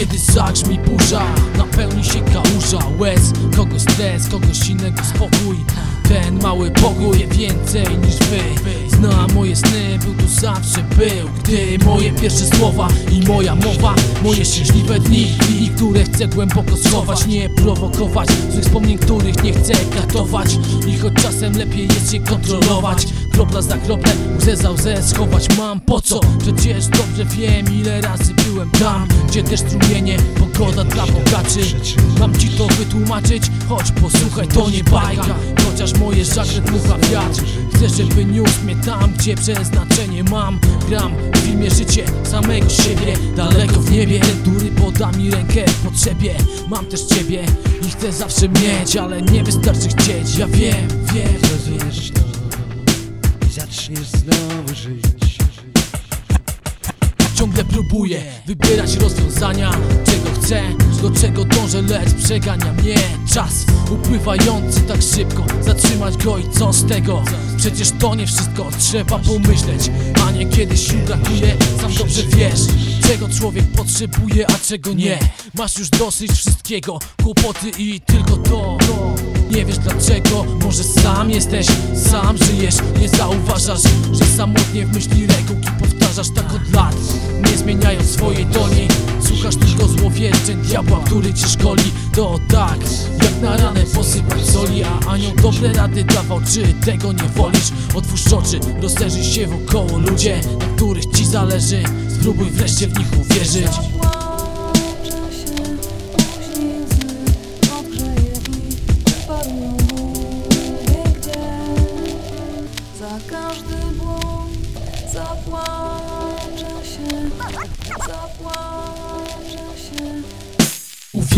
Kiedy zacz mi burza Napełni się kałuża. Łez Kogoś stres, kogoś innego spokój. Ten mały pokój wie więcej niż wy. Zna moje sny, był tu zawsze był. Gdy moje pierwsze słowa i moja mowa Moje szczęśliwe dni I które chcę głęboko schować Nie prowokować. Złych wspomnień, których nie chcę katować I choć czasem lepiej jest się kontrolować. Kropla za kroplę, łzę za łzę schować mam. Po co? Przecież dobrze wiem ile razy byłem tam Gdzie też strumienie, pogoda dla bogaczy. Mam ci to wytłumaczyć, choć posłuchaj to nie bajka. Chociaż moje żagle dmucha wiatr. Chcę, żeby niósł mnie tam, gdzie przeznaczenie mam. Gram w filmie życie samego siebie Daleko w niebie, dury poda mi rękę w potrzebie Mam też ciebie. I chcę zawsze mieć Ale nie wystarczy chcieć, ja wiem, wiem zaczniesz znowu żyć. Ciągle próbuję wybierać rozwiązania. Czego chcę, do czego dążę, lecz przegania mnie. Czas upływający tak szybko Zatrzymać go i co z tego? Przecież to nie wszystko, trzeba pomyśleć A nie kiedy sił brakuje, sam dobrze wiesz Czego człowiek potrzebuje, a czego nie. Masz już dosyć wszystkiego, kłopoty i tylko to. Nie wiesz dlaczego, może sam jesteś, sam żyjesz. Nie zauważasz, że samotnie w myśli regułki powtarzasz tak od lat. Nie zmieniając swojej doli Słuchasz tylko złowieszczeń diabła, który cię szkoli. To tak, jak na ranę posypać soli A anioł dobre rady dawał, czy tego nie wolisz? Otwórz oczy, rozejrzyj się wokoło Ludzie, na których ci zależy. Spróbuj wreszcie w nich uwierzyć. Za każdy błąd zapłaczę się, zapłaczę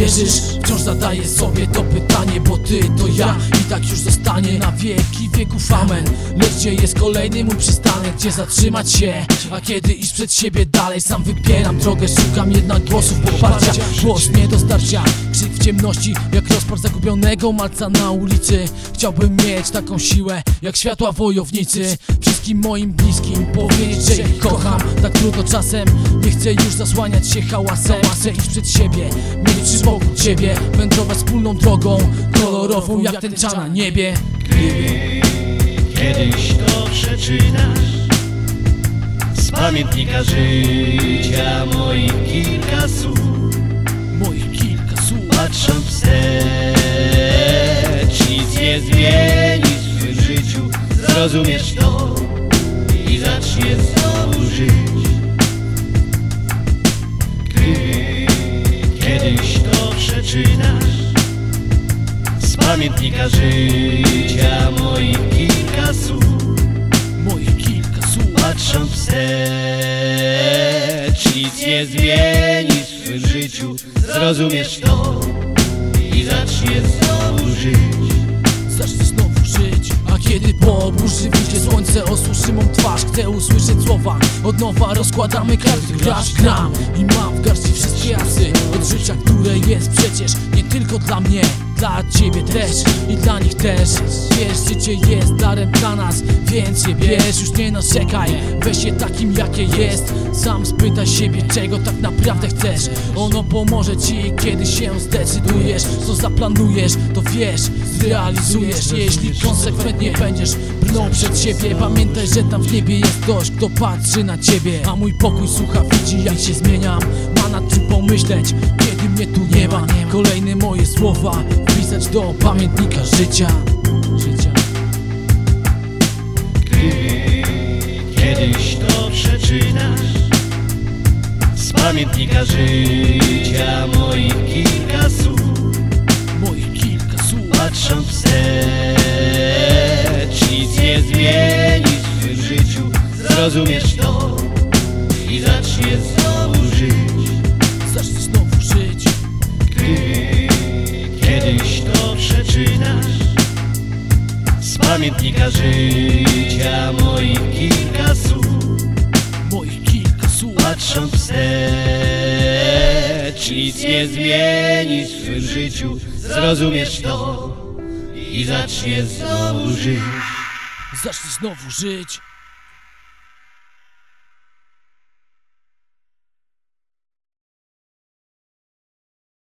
Uwierzysz? Wciąż zadaję sobie to pytanie Bo ty to ja i tak już zostanie na wieki wieków amen Lecz gdzie jest kolejny mój przystanek? Gdzie zatrzymać się? A kiedy iść przed siebie dalej? Sam wybieram drogę, szukam jednak głosów poparcia. Głos nie dostarcza Krzyk w ciemności jak rozpar zagubionego malca na ulicy. Chciałbym mieć taką siłę jak światła wojownicy Wszystkim moim bliskim powiedzieć, że ich kocham. Tak trudno czasem, nie chcę już zasłaniać się hałasem. Chcę iść przed siebie, mieć przy boku ciebie Wędrować wspólną drogą, kolorową jak ten czar na niebie. Kiedyś to przeczytasz Z pamiętnika życia moich kilka słów Moich kilka słów. Patrząc wstecz Nic nie zmieni w swym życiu. Zrozumiesz to żyć Gdy kiedyś to przeczytasz Z pamiętnika życia moich kilka słów. Moich kilka słów. Patrząc wstecz Nic nie zmieni w swym życiu. Zrozumiesz to I zaczniesz znowu żyć. Zacznę znowu żyć A kiedy po burzy wyjdzie słońce chcę usłyszeć słowa. Od nowa rozkładamy karty, grasz, gram I mam w garści wszystkie asy. Od życia, które jest przecież Nie tylko dla mnie, dla ciebie też I dla nich też. Wiesz, życie jest darem dla nas Więc je bierz, już nie narzekaj Weź je takim jakie jest. Sam spytaj siebie, czego tak naprawdę chcesz. Ono pomoże ci, kiedy się zdecydujesz. Co zaplanujesz, to wiesz, zrealizujesz. Jeśli konsekwentnie będziesz brnął przed siebie Pamiętaj, że tam w niebie jest ktoś, kto patrzy na ciebie. A mój pokój słucha, widzi jak się zmieniam. Ma nad czym pomyśleć, kiedy mnie tu nie ma. Kolejne moje słowa wpisać do pamiętnika życia. Życia. Kiedyś to przeczytasz Z pamiętnika życia moich kilka słów. Moich kilka słów. Patrząc wstecz Nic nie zmieni w życiu. Zrozumiesz to I zaczniesz znowu to przeczytasz Z pamiętnika życia moich kilka słów. Moich kilka słów. Patrząc wstecz Nic nie zmieni w swym życiu. Zrozumiesz to I zaczniesz znowu żyć. Zacznę znowu żyć